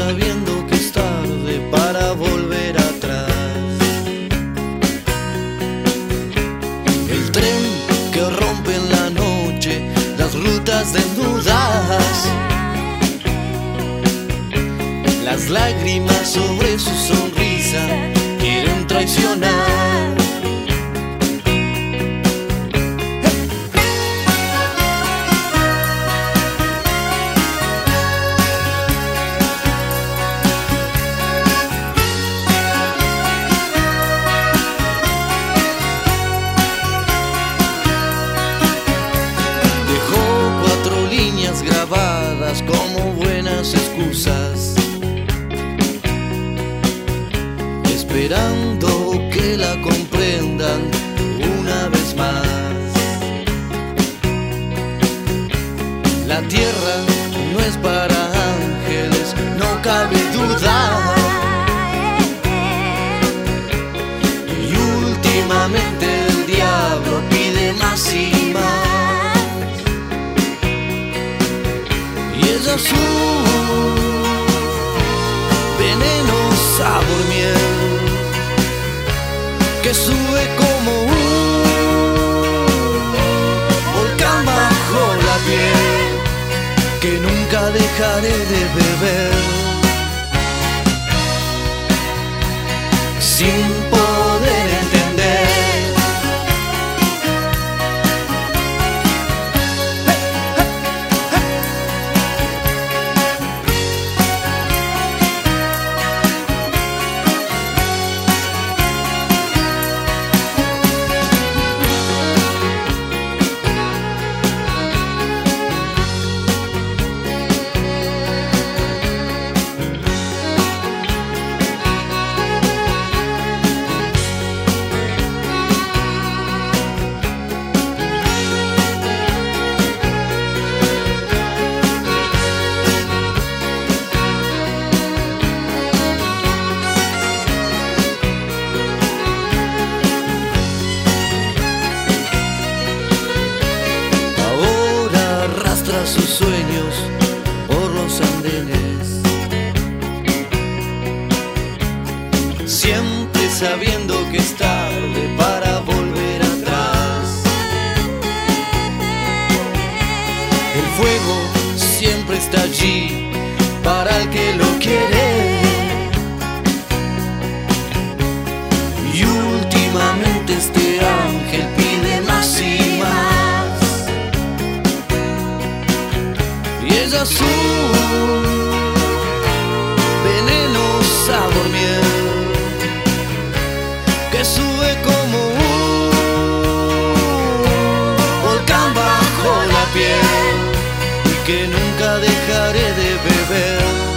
sabiendo que es tarde para volver atrás. El tren que rompe en la noche las rutas desnudas, Las lágrimas sobre su sonrisa quieren traicionar. Como buenas excusas. Esperando que la comprendan una vez más. La tierra no es para ángeles, no cabe Es azul, veneno, sabor, que sube como un volcán bajo la piel, que nunca dejaré de beber. Sin sus sueños por los andenes. Siempre sabiendo que es tarde para volver atrás. El fuego siempre está allí para el que lo quiere. Y que nunca dejaré de beber.